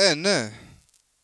É, né?